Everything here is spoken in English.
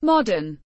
Modern.